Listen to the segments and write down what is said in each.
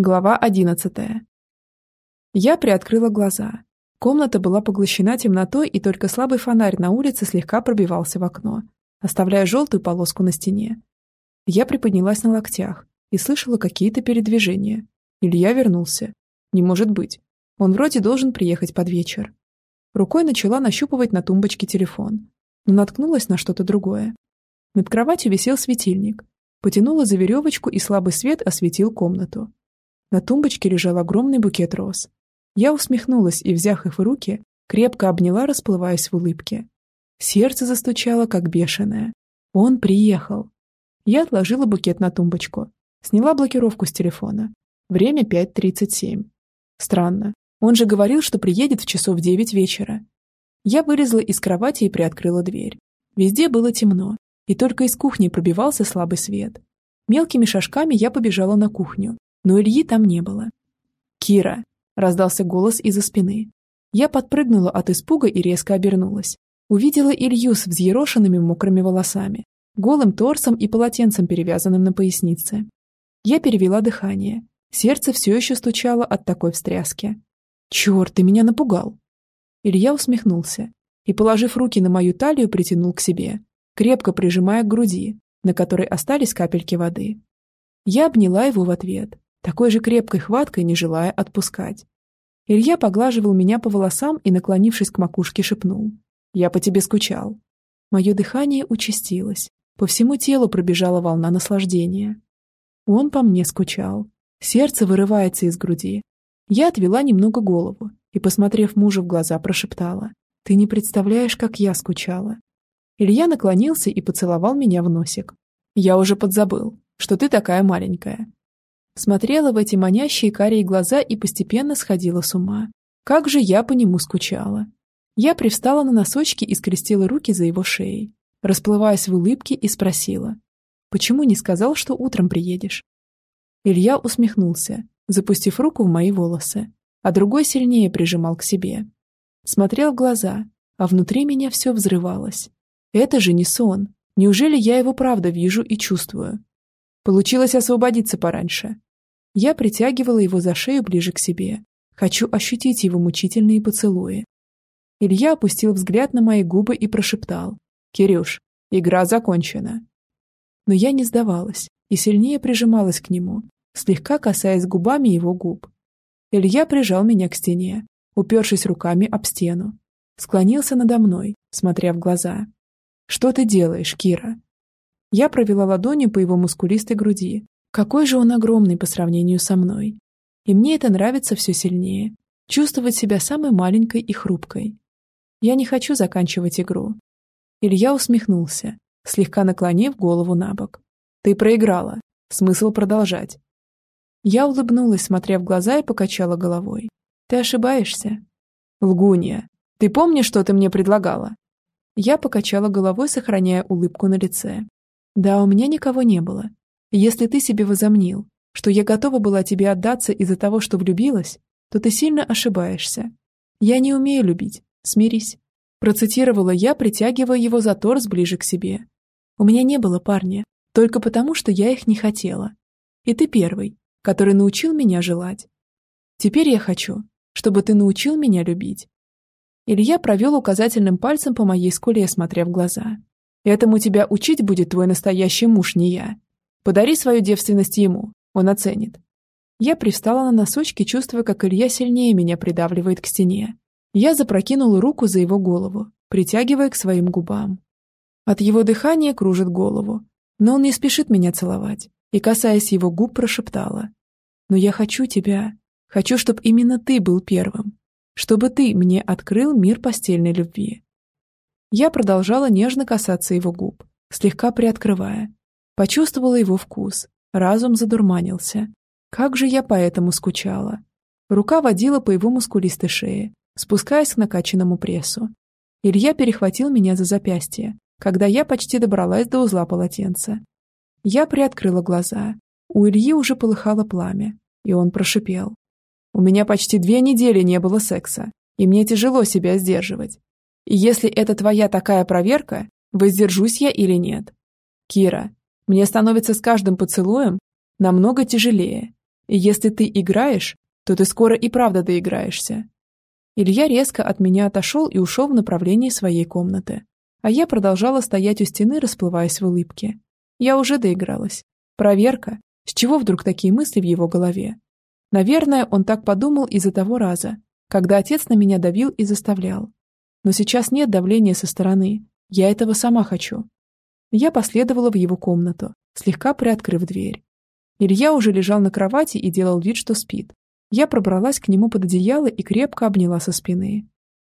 Глава одиннадцатая. Я приоткрыла глаза. Комната была поглощена темнотой, и только слабый фонарь на улице слегка пробивался в окно, оставляя желтую полоску на стене. Я приподнялась на локтях и слышала какие-то передвижения. Илья вернулся. Не может быть. Он вроде должен приехать под вечер. Рукой начала нащупывать на тумбочке телефон, но наткнулась на что-то другое. Над кроватью висел светильник. Потянула за веревочку, и слабый свет осветил комнату. На тумбочке лежал огромный букет роз. Я усмехнулась и, взяв их в руки, крепко обняла, расплываясь в улыбке. Сердце застучало, как бешеное. Он приехал. Я отложила букет на тумбочку. Сняла блокировку с телефона. Время 5.37. Странно. Он же говорил, что приедет в часов 9 вечера. Я вылезла из кровати и приоткрыла дверь. Везде было темно, и только из кухни пробивался слабый свет. Мелкими шажками я побежала на кухню, но Ильи там не было. «Кира!» – раздался голос из-за спины. Я подпрыгнула от испуга и резко обернулась. Увидела Илью с взъерошенными мокрыми волосами, голым торсом и полотенцем, перевязанным на пояснице. Я перевела дыхание. Сердце все еще стучало от такой встряски. «Черт, ты меня напугал!» Илья усмехнулся и, положив руки на мою талию, притянул к себе, крепко прижимая к груди, на которой остались капельки воды. Я обняла его в ответ, такой же крепкой хваткой не желая отпускать. Илья поглаживал меня по волосам и, наклонившись к макушке, шепнул. «Я по тебе скучал». Мое дыхание участилось. По всему телу пробежала волна наслаждения. Он по мне скучал. Сердце вырывается из груди. Я отвела немного голову и, посмотрев мужу в глаза, прошептала. «Ты не представляешь, как я скучала». Илья наклонился и поцеловал меня в носик. «Я уже подзабыл, что ты такая маленькая смотрела в эти манящие карие глаза и постепенно сходила с ума. Как же я по нему скучала. Я привстала на носочки и скрестила руки за его шеей, расплываясь в улыбке и спросила, «Почему не сказал, что утром приедешь?» Илья усмехнулся, запустив руку в мои волосы, а другой сильнее прижимал к себе. Смотрел в глаза, а внутри меня все взрывалось. Это же не сон. Неужели я его правда вижу и чувствую? Получилось освободиться пораньше. Я притягивала его за шею ближе к себе. Хочу ощутить его мучительные поцелуи. Илья опустил взгляд на мои губы и прошептал. «Кирюш, игра закончена». Но я не сдавалась и сильнее прижималась к нему, слегка касаясь губами его губ. Илья прижал меня к стене, упершись руками об стену. Склонился надо мной, смотря в глаза. «Что ты делаешь, Кира?» Я провела ладонью по его мускулистой груди, какой же он огромный по сравнению со мной. И мне это нравится все сильнее. Чувствовать себя самой маленькой и хрупкой. Я не хочу заканчивать игру. Илья усмехнулся, слегка наклонив голову на бок. Ты проиграла. Смысл продолжать. Я улыбнулась, смотря в глаза и покачала головой. Ты ошибаешься. Лгунья, ты помнишь, что ты мне предлагала? Я покачала головой, сохраняя улыбку на лице. Да, у меня никого не было. Если ты себе возомнил, что я готова была тебе отдаться из-за того, что влюбилась, то ты сильно ошибаешься. Я не умею любить. Смирись. Процитировала я, притягивая его за торс ближе к себе. У меня не было парня, только потому, что я их не хотела. И ты первый, который научил меня желать. Теперь я хочу, чтобы ты научил меня любить. Илья провел указательным пальцем по моей скуле, смотря в глаза. Этому тебя учить будет твой настоящий муж, не я. Подари свою девственность ему, он оценит. Я пристала на носочки, чувствуя, как Илья сильнее меня придавливает к стене. Я запрокинула руку за его голову, притягивая к своим губам. От его дыхания кружит голову, но он не спешит меня целовать, и, касаясь его губ, прошептала. «Но я хочу тебя. Хочу, чтобы именно ты был первым. Чтобы ты мне открыл мир постельной любви». Я продолжала нежно касаться его губ, слегка приоткрывая, Почувствовала его вкус. Разум задурманился. Как же я по этому скучала. Рука водила по его мускулистой шее, спускаясь к накачанному прессу. Илья перехватил меня за запястье, когда я почти добралась до узла полотенца. Я приоткрыла глаза. У Ильи уже полыхало пламя, и он прошипел. «У меня почти две недели не было секса, и мне тяжело себя сдерживать. И если это твоя такая проверка, воздержусь я или нет? Кира, мне становится с каждым поцелуем намного тяжелее. И если ты играешь, то ты скоро и правда доиграешься. Илья резко от меня отошел и ушел в направлении своей комнаты. А я продолжала стоять у стены, расплываясь в улыбке. Я уже доигралась. Проверка. С чего вдруг такие мысли в его голове? Наверное, он так подумал из-за того раза, когда отец на меня давил и заставлял. Но сейчас нет давления со стороны. Я этого сама хочу. Я последовала в его комнату, слегка приоткрыв дверь. Илья уже лежал на кровати и делал вид, что спит. Я пробралась к нему под одеяло и крепко обняла со спины.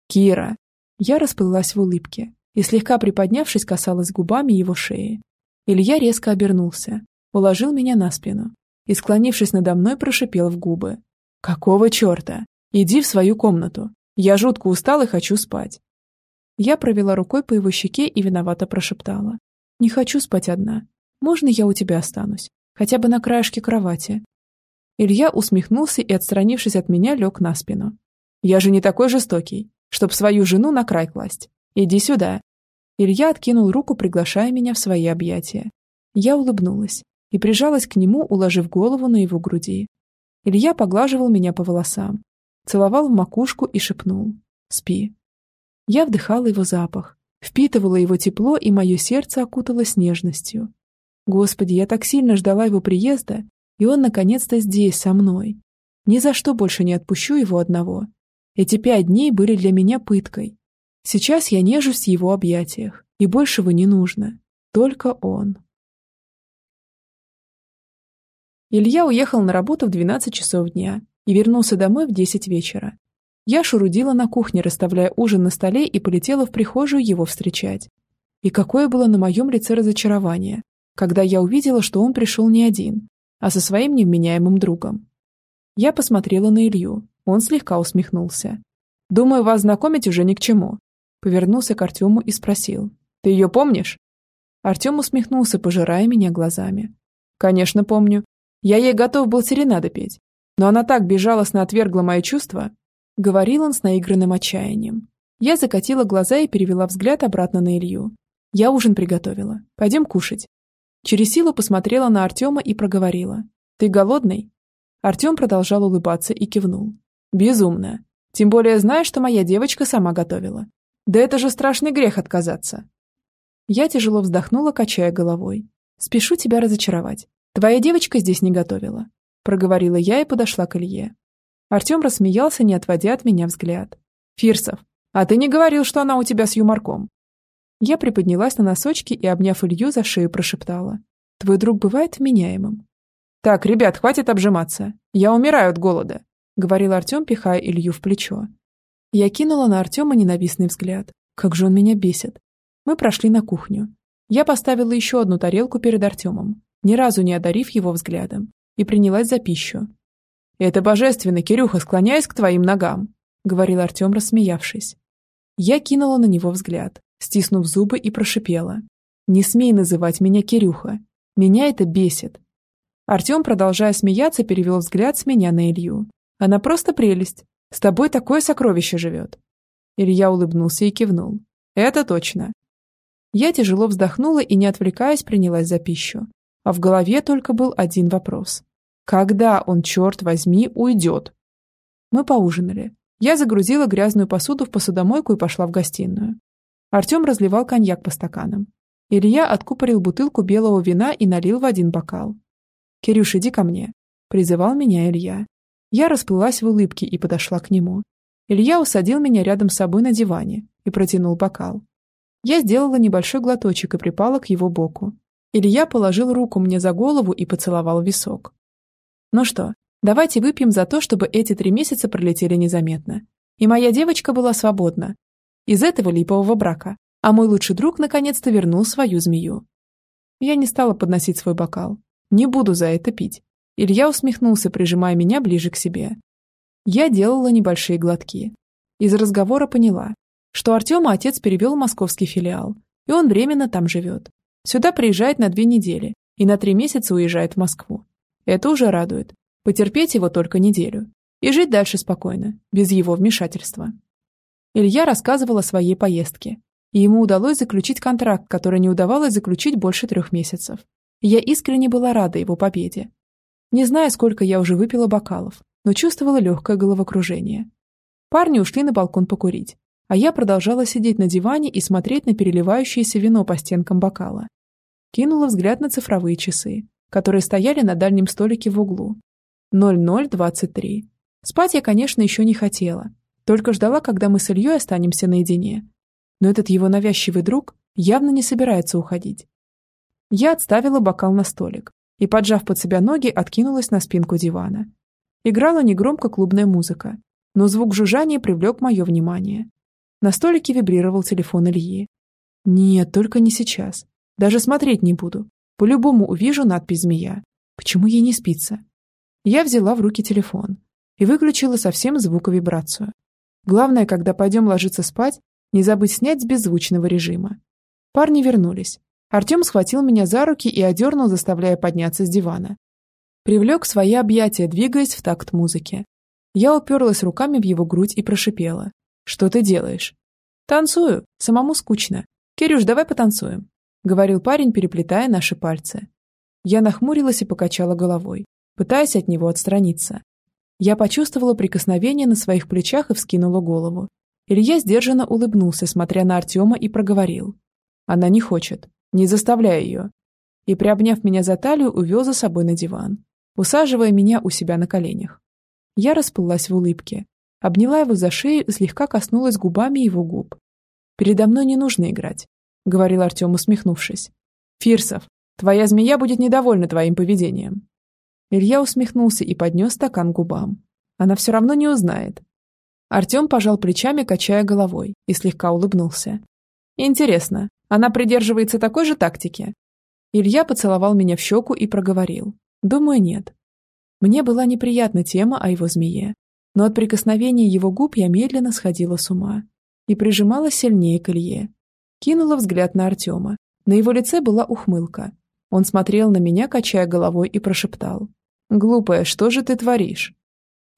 «Кира!» Я расплылась в улыбке и, слегка приподнявшись, касалась губами его шеи. Илья резко обернулся, уложил меня на спину и, склонившись надо мной, прошипел в губы. «Какого черта? Иди в свою комнату. Я жутко устал и хочу спать». Я провела рукой по его щеке и виновато прошептала. «Не хочу спать одна. Можно я у тебя останусь? Хотя бы на краешке кровати?» Илья усмехнулся и, отстранившись от меня, лег на спину. «Я же не такой жестокий, чтоб свою жену на край класть. Иди сюда». Илья откинул руку, приглашая меня в свои объятия. Я улыбнулась и прижалась к нему, уложив голову на его груди. Илья поглаживал меня по волосам, целовал в макушку и шепнул «Спи». Я вдыхала его запах, впитывала его тепло, и мое сердце окуталось нежностью. Господи, я так сильно ждала его приезда, и он наконец-то здесь, со мной. Ни за что больше не отпущу его одного. Эти пять дней были для меня пыткой. Сейчас я нежусь в его объятиях, и большего не нужно. Только он. Илья уехал на работу в 12 часов дня и вернулся домой в 10 вечера. Я шурудила на кухне, расставляя ужин на столе и полетела в прихожую его встречать. И какое было на моем лице разочарование, когда я увидела, что он пришел не один, а со своим невменяемым другом. Я посмотрела на Илью, он слегка усмехнулся. «Думаю, вас знакомить уже ни к чему». Повернулся к Артему и спросил. «Ты ее помнишь?» Артем усмехнулся, пожирая меня глазами. «Конечно помню. Я ей готов был серенады петь. Но она так безжалостно отвергла мои чувства, — говорил он с наигранным отчаянием. Я закатила глаза и перевела взгляд обратно на Илью. «Я ужин приготовила. Пойдем кушать». Через силу посмотрела на Артема и проговорила. «Ты голодный?» Артем продолжал улыбаться и кивнул. «Безумно. Тем более знаешь, что моя девочка сама готовила. Да это же страшный грех отказаться». Я тяжело вздохнула, качая головой. «Спешу тебя разочаровать. Твоя девочка здесь не готовила», — проговорила я и подошла к Илье. Артем рассмеялся, не отводя от меня взгляд. «Фирсов, а ты не говорил, что она у тебя с юморком?» Я приподнялась на носочки и, обняв Илью за шею, прошептала. «Твой друг бывает вменяемым». «Так, ребят, хватит обжиматься. Я умираю от голода», — говорил Артем, пихая Илью в плечо. Я кинула на Артема ненавистный взгляд. Как же он меня бесит. Мы прошли на кухню. Я поставила еще одну тарелку перед Артемом, ни разу не одарив его взглядом, и принялась за пищу, «Это божественно, Кирюха, склоняясь к твоим ногам», — говорил Артем, рассмеявшись. Я кинула на него взгляд, стиснув зубы и прошипела. «Не смей называть меня Кирюха. Меня это бесит». Артем, продолжая смеяться, перевел взгляд с меня на Илью. «Она просто прелесть. С тобой такое сокровище живет». Илья улыбнулся и кивнул. «Это точно». Я тяжело вздохнула и, не отвлекаясь, принялась за пищу. А в голове только был один вопрос. Когда он, черт возьми, уйдет? Мы поужинали. Я загрузила грязную посуду в посудомойку и пошла в гостиную. Артем разливал коньяк по стаканам. Илья откупорил бутылку белого вина и налил в один бокал. «Кирюш, иди ко мне», — призывал меня Илья. Я расплылась в улыбке и подошла к нему. Илья усадил меня рядом с собой на диване и протянул бокал. Я сделала небольшой глоточек и припала к его боку. Илья положил руку мне за голову и поцеловал висок. Ну что, давайте выпьем за то, чтобы эти три месяца пролетели незаметно. И моя девочка была свободна. Из этого липового брака. А мой лучший друг наконец-то вернул свою змею. Я не стала подносить свой бокал. Не буду за это пить. Илья усмехнулся, прижимая меня ближе к себе. Я делала небольшие глотки. Из разговора поняла, что Артема отец перевел в московский филиал, и он временно там живет. Сюда приезжает на две недели и на три месяца уезжает в Москву. Это уже радует. Потерпеть его только неделю. И жить дальше спокойно, без его вмешательства. Илья рассказывал о своей поездке. И ему удалось заключить контракт, который не удавалось заключить больше трех месяцев. Я искренне была рада его победе. Не знаю, сколько я уже выпила бокалов, но чувствовала легкое головокружение. Парни ушли на балкон покурить, а я продолжала сидеть на диване и смотреть на переливающееся вино по стенкам бокала. Кинула взгляд на цифровые часы, которые стояли на дальнем столике в углу. 0023. Спать я, конечно, еще не хотела, только ждала, когда мы с Ильей останемся наедине. Но этот его навязчивый друг явно не собирается уходить. Я отставила бокал на столик и, поджав под себя ноги, откинулась на спинку дивана. Играла негромко клубная музыка, но звук жужжания привлек мое внимание. На столике вибрировал телефон Ильи. Нет, только не сейчас. Даже смотреть не буду. По-любому увижу надпись «Змея». Почему ей не спится? Я взяла в руки телефон и выключила совсем звуковибрацию. Главное, когда пойдем ложиться спать, не забыть снять с беззвучного режима. Парни вернулись. Артем схватил меня за руки и одернул, заставляя подняться с дивана. Привлек свои объятия, двигаясь в такт музыки. Я уперлась руками в его грудь и прошипела. «Что ты делаешь?» «Танцую. Самому скучно. Кирюш, давай потанцуем», — говорил парень, переплетая наши пальцы. Я нахмурилась и покачала головой, пытаясь от него отстраниться. Я почувствовала прикосновение на своих плечах и вскинула голову. Илья сдержанно улыбнулся, смотря на Артема, и проговорил. «Она не хочет. Не заставляй ее». И, приобняв меня за талию, увел за собой на диван, усаживая меня у себя на коленях. Я расплылась в улыбке, обняла его за шею и слегка коснулась губами его губ. «Передо мной не нужно играть», — говорил Артем, усмехнувшись. «Фирсов, твоя змея будет недовольна твоим поведением». Илья усмехнулся и поднес стакан к губам. Она все равно не узнает. Артем пожал плечами, качая головой, и слегка улыбнулся. «Интересно, она придерживается такой же тактики?» Илья поцеловал меня в щеку и проговорил. «Думаю, нет». Мне была неприятна тема о его змее, но от прикосновения его губ я медленно сходила с ума и прижималась сильнее к Илье. Кинула взгляд на Артема. На его лице была ухмылка, он смотрел на меня, качая головой, и прошептал. «Глупая, что же ты творишь?»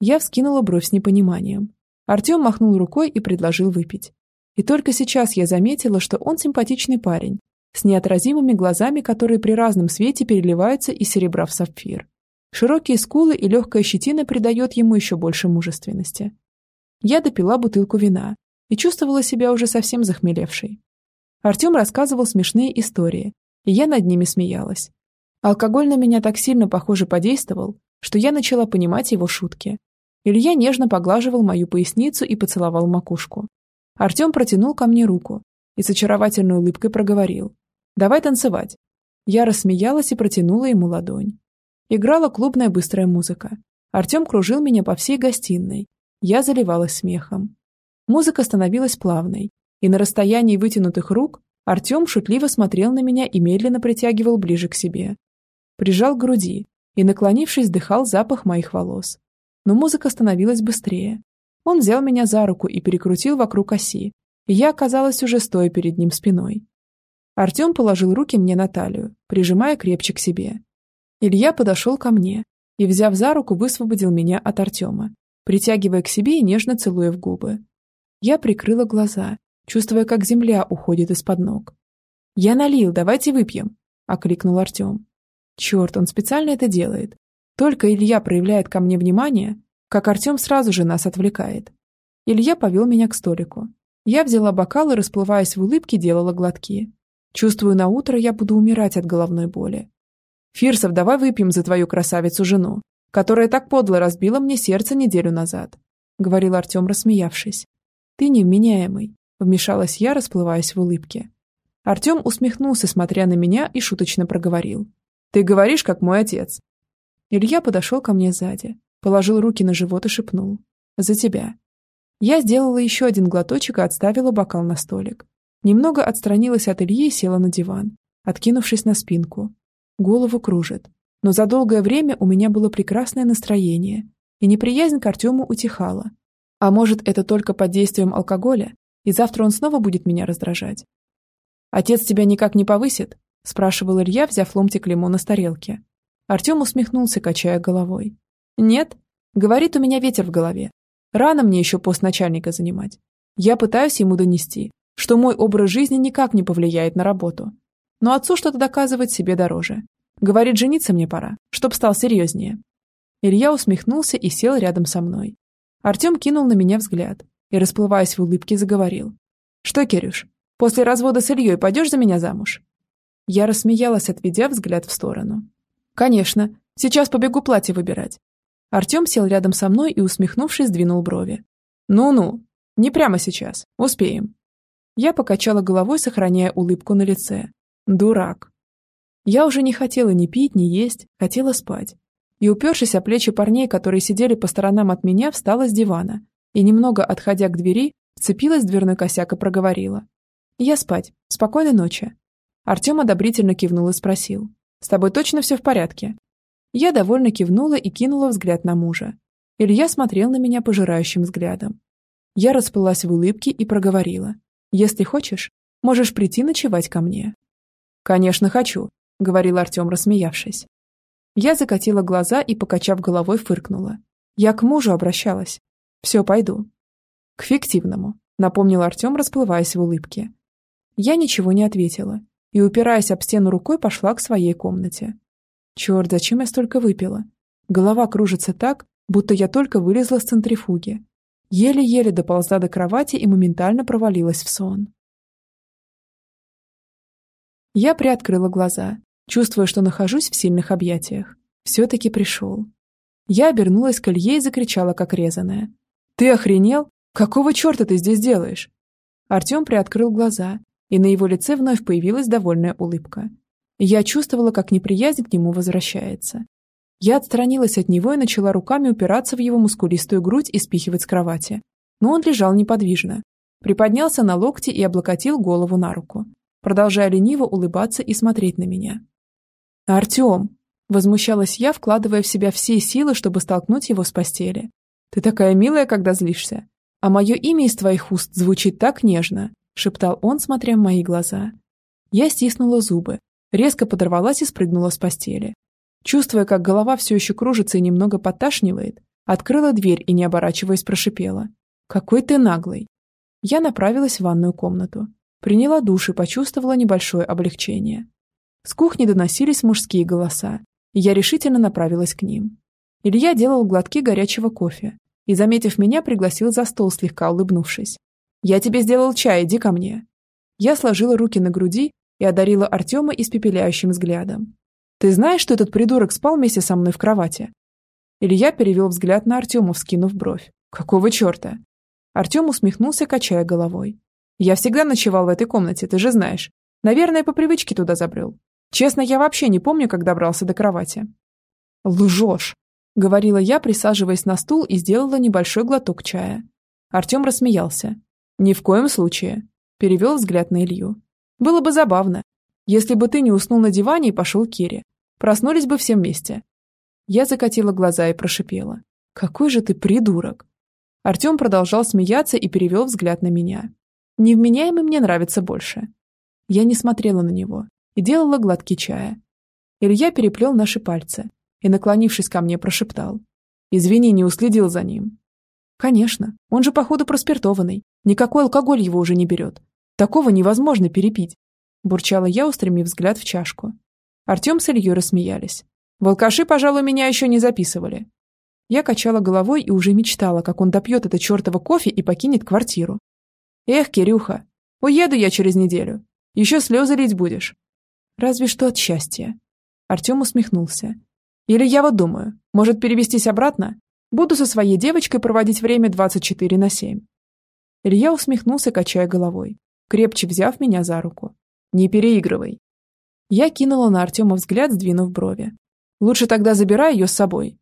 Я вскинула бровь с непониманием. Артем махнул рукой и предложил выпить. И только сейчас я заметила, что он симпатичный парень, с неотразимыми глазами, которые при разном свете переливаются из серебра в сапфир. Широкие скулы и легкая щетина придает ему еще больше мужественности. Я допила бутылку вина и чувствовала себя уже совсем захмелевшей. Артем рассказывал смешные истории, и я над ними смеялась. Алкоголь на меня так сильно, похоже, подействовал, что я начала понимать его шутки. Илья нежно поглаживал мою поясницу и поцеловал макушку. Артем протянул ко мне руку и с очаровательной улыбкой проговорил. «Давай танцевать». Я рассмеялась и протянула ему ладонь. Играла клубная быстрая музыка. Артем кружил меня по всей гостиной. Я заливалась смехом. Музыка становилась плавной, и на расстоянии вытянутых рук Артем шутливо смотрел на меня и медленно притягивал ближе к себе. Прижал к груди и, наклонившись, дыхал запах моих волос. Но музыка становилась быстрее. Он взял меня за руку и перекрутил вокруг оси, и я оказалась уже стоя перед ним спиной. Артем положил руки мне на талию, прижимая крепче к себе. Илья подошел ко мне и, взяв за руку, высвободил меня от Артема, притягивая к себе и нежно целуя в губы. Я прикрыла глаза чувствуя, как земля уходит из-под ног. «Я налил, давайте выпьем», — окликнул Артем. Черт, он специально это делает. Только Илья проявляет ко мне внимание, как Артем сразу же нас отвлекает. Илья повел меня к столику. Я взяла бокал и, расплываясь в улыбке, делала глотки. Чувствую, на утро я буду умирать от головной боли. «Фирсов, давай выпьем за твою красавицу-жену, которая так подло разбила мне сердце неделю назад», — говорил Артем, рассмеявшись. «Ты невменяемый. Вмешалась я, расплываясь в улыбке. Артем усмехнулся, смотря на меня, и шуточно проговорил. «Ты говоришь, как мой отец». Илья подошел ко мне сзади, положил руки на живот и шепнул. «За тебя». Я сделала еще один глоточек и отставила бокал на столик. Немного отстранилась от Ильи и села на диван, откинувшись на спинку. Голову кружит. Но за долгое время у меня было прекрасное настроение, и неприязнь к Артему утихала. А может, это только под действием алкоголя? И завтра он снова будет меня раздражать. «Отец тебя никак не повысит?» – спрашивал Илья, взяв ломтик лимона с тарелки. Артем усмехнулся, качая головой. «Нет. Говорит, у меня ветер в голове. Рано мне еще пост начальника занимать. Я пытаюсь ему донести, что мой образ жизни никак не повлияет на работу. Но отцу что-то доказывать себе дороже. Говорит, жениться мне пора, чтоб стал серьезнее. Илья усмехнулся и сел рядом со мной. Артем кинул на меня взгляд и, расплываясь в улыбке, заговорил. «Что, Кирюш, после развода с Ильей пойдешь за меня замуж?» Я рассмеялась, отведя взгляд в сторону. «Конечно. Сейчас побегу платье выбирать». Артем сел рядом со мной и, усмехнувшись, двинул брови. «Ну-ну, не прямо сейчас. Успеем». Я покачала головой, сохраняя улыбку на лице. «Дурак». Я уже не хотела ни пить, ни есть, хотела спать. И, упершись о плечи парней, которые сидели по сторонам от меня, встала с дивана и, немного отходя к двери, вцепилась в дверной косяк и проговорила. «Я спать. Спокойной ночи». Артем одобрительно кивнул и спросил. «С тобой точно все в порядке?» Я довольно кивнула и кинула взгляд на мужа. Илья смотрел на меня пожирающим взглядом. Я расплылась в улыбке и проговорила. «Если хочешь, можешь прийти ночевать ко мне». «Конечно, хочу», — говорил Артем, рассмеявшись. Я закатила глаза и, покачав головой, фыркнула. Я к мужу обращалась. «Все, пойду». «К фиктивному», — напомнил Артем, расплываясь в улыбке. Я ничего не ответила, и, упираясь об стену рукой, пошла к своей комнате. Черт, зачем я столько выпила? Голова кружится так, будто я только вылезла с центрифуги. Еле-еле доползла до кровати и моментально провалилась в сон. Я приоткрыла глаза, чувствуя, что нахожусь в сильных объятиях. Все-таки пришел. Я обернулась к Илье и закричала, как резаная. «Ты охренел? Какого черта ты здесь делаешь?» Артем приоткрыл глаза, и на его лице вновь появилась довольная улыбка. Я чувствовала, как неприязнь к нему возвращается. Я отстранилась от него и начала руками упираться в его мускулистую грудь и спихивать с кровати. Но он лежал неподвижно. Приподнялся на локти и облокотил голову на руку, продолжая лениво улыбаться и смотреть на меня. «Артем!» – возмущалась я, вкладывая в себя все силы, чтобы столкнуть его с постели. «Ты такая милая, когда злишься. А мое имя из твоих уст звучит так нежно шептал он, смотря в мои глаза. Я стиснула зубы, резко подорвалась и спрыгнула с постели. Чувствуя, как голова все еще кружится и немного подташнивает, открыла дверь и, не оборачиваясь, прошипела. «Какой ты наглый!» Я направилась в ванную комнату. Приняла душ и почувствовала небольшое облегчение. С кухни доносились мужские голоса, и я решительно направилась к ним. Илья делал глотки горячего кофе и, заметив меня, пригласил за стол, слегка улыбнувшись. «Я тебе сделал чай, иди ко мне». Я сложила руки на груди и одарила Артема испепеляющим взглядом. «Ты знаешь, что этот придурок спал вместе со мной в кровати?» Илья перевел взгляд на Артема, вскинув бровь. «Какого черта?» Артем усмехнулся, качая головой. «Я всегда ночевал в этой комнате, ты же знаешь. Наверное, по привычке туда забрел. Честно, я вообще не помню, как добрался до кровати». «Лжешь», — говорила я, присаживаясь на стул и сделала небольшой глоток чая. Артем рассмеялся. «Ни в коем случае», – перевел взгляд на Илью. «Было бы забавно, если бы ты не уснул на диване и пошел к Кире. Проснулись бы все вместе». Я закатила глаза и прошипела. «Какой же ты придурок!» Артем продолжал смеяться и перевел взгляд на меня. Невменяемый мне нравится больше. Я не смотрела на него и делала глотки чая. Илья переплел наши пальцы и, наклонившись ко мне, прошептал. «Извини, не уследил за ним». «Конечно, он же, походу, проспиртованный. Никакой алкоголь его уже не берет. Такого невозможно перепить. Бурчала я, устремив взгляд в чашку. Артем с Ильей рассмеялись. Волкаши, пожалуй, меня еще не записывали. Я качала головой и уже мечтала, как он допьет это чертово кофе и покинет квартиру. Эх, Кирюха, уеду я через неделю. Еще слезы лить будешь. Разве что от счастья. Артем усмехнулся. Или я вот думаю, может перевестись обратно? Буду со своей девочкой проводить время 24 на 7. Илья усмехнулся, качая головой, крепче взяв меня за руку. «Не переигрывай». Я кинула на Артема взгляд, сдвинув брови. «Лучше тогда забирай ее с собой».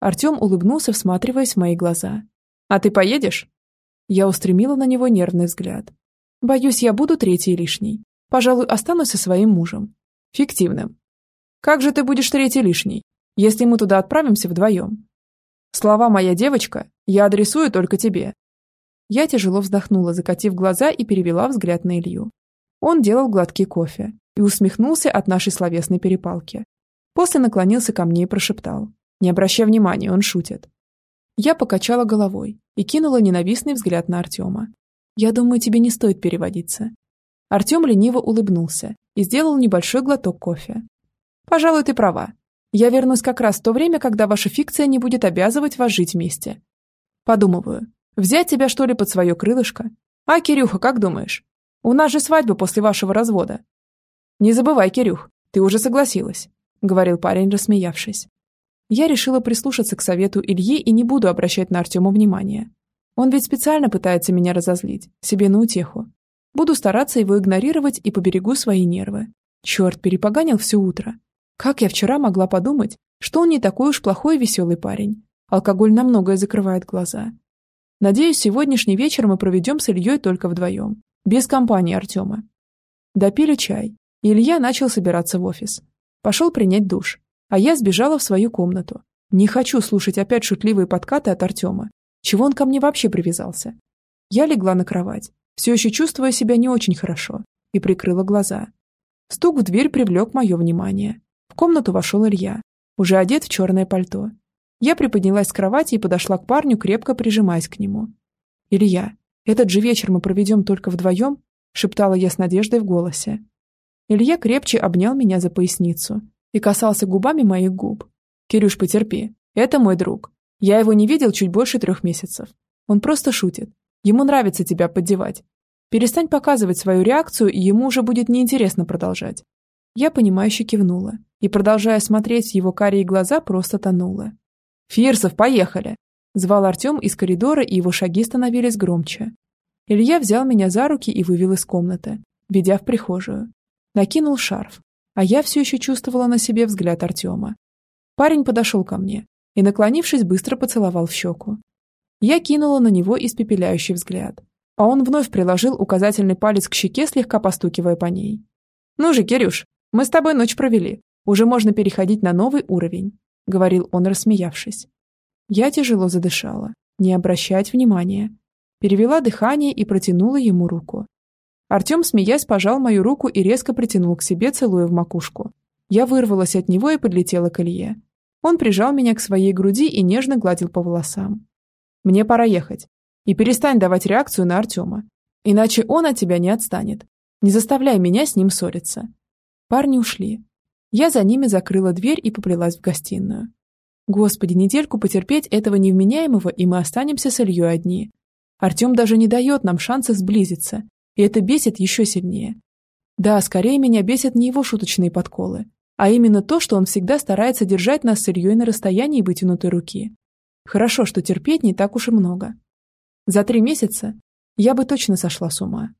Артем улыбнулся, всматриваясь в мои глаза. «А ты поедешь?» Я устремила на него нервный взгляд. «Боюсь, я буду третьей лишней. Пожалуй, останусь со своим мужем. Фиктивным. Как же ты будешь третьей лишней, если мы туда отправимся вдвоем? Слова «моя девочка» я адресую только тебе, я тяжело вздохнула, закатив глаза и перевела взгляд на Илью. Он делал глотки кофе и усмехнулся от нашей словесной перепалки. После наклонился ко мне и прошептал. «Не обращай внимания, он шутит». Я покачала головой и кинула ненавистный взгляд на Артема. «Я думаю, тебе не стоит переводиться». Артем лениво улыбнулся и сделал небольшой глоток кофе. «Пожалуй, ты права. Я вернусь как раз в то время, когда ваша фикция не будет обязывать вас жить вместе. Подумываю, взять тебя что ли под свое крылышко? А, Кирюха, как думаешь? У нас же свадьба после вашего развода. Не забывай, Кирюх, ты уже согласилась, говорил парень, рассмеявшись. Я решила прислушаться к совету Ильи и не буду обращать на Артема внимания. Он ведь специально пытается меня разозлить, себе на утеху. Буду стараться его игнорировать и поберегу свои нервы. Черт, перепоганил все утро. Как я вчера могла подумать, что он не такой уж плохой и веселый парень? Алкоголь на многое закрывает глаза. Надеюсь, сегодняшний вечер мы проведем с Ильей только вдвоем, без компании Артема. Допили чай, и Илья начал собираться в офис. Пошел принять душ, а я сбежала в свою комнату. Не хочу слушать опять шутливые подкаты от Артема. Чего он ко мне вообще привязался? Я легла на кровать, все еще чувствуя себя не очень хорошо, и прикрыла глаза. Стук в дверь привлек мое внимание. В комнату вошел Илья, уже одет в черное пальто. Я приподнялась с кровати и подошла к парню, крепко прижимаясь к нему. «Илья, этот же вечер мы проведем только вдвоем?» шептала я с надеждой в голосе. Илья крепче обнял меня за поясницу и касался губами моих губ. «Кирюш, потерпи. Это мой друг. Я его не видел чуть больше трех месяцев. Он просто шутит. Ему нравится тебя поддевать. Перестань показывать свою реакцию, и ему уже будет неинтересно продолжать. Я понимающе кивнула и, продолжая смотреть его карие глаза, просто тонула. «Фирсов, поехали!» Звал Артем из коридора, и его шаги становились громче. Илья взял меня за руки и вывел из комнаты, ведя в прихожую. Накинул шарф, а я все еще чувствовала на себе взгляд Артема. Парень подошел ко мне и, наклонившись, быстро поцеловал в щеку. Я кинула на него испепеляющий взгляд, а он вновь приложил указательный палец к щеке, слегка постукивая по ней. «Ну же, Кирюш, мы с тобой ночь провели. Уже можно переходить на новый уровень», — говорил он, рассмеявшись. Я тяжело задышала, не обращать внимания. Перевела дыхание и протянула ему руку. Артем, смеясь, пожал мою руку и резко притянул к себе, целуя в макушку. Я вырвалась от него и подлетела к Илье. Он прижал меня к своей груди и нежно гладил по волосам. «Мне пора ехать. И перестань давать реакцию на Артема. Иначе он от тебя не отстанет. Не заставляй меня с ним ссориться». Парни ушли. Я за ними закрыла дверь и поплелась в гостиную. Господи, недельку потерпеть этого невменяемого, и мы останемся с Ильей одни. Артем даже не дает нам шанса сблизиться, и это бесит еще сильнее. Да, скорее меня бесят не его шуточные подколы, а именно то, что он всегда старается держать нас с Ильей на расстоянии вытянутой руки. Хорошо, что терпеть не так уж и много. За три месяца я бы точно сошла с ума.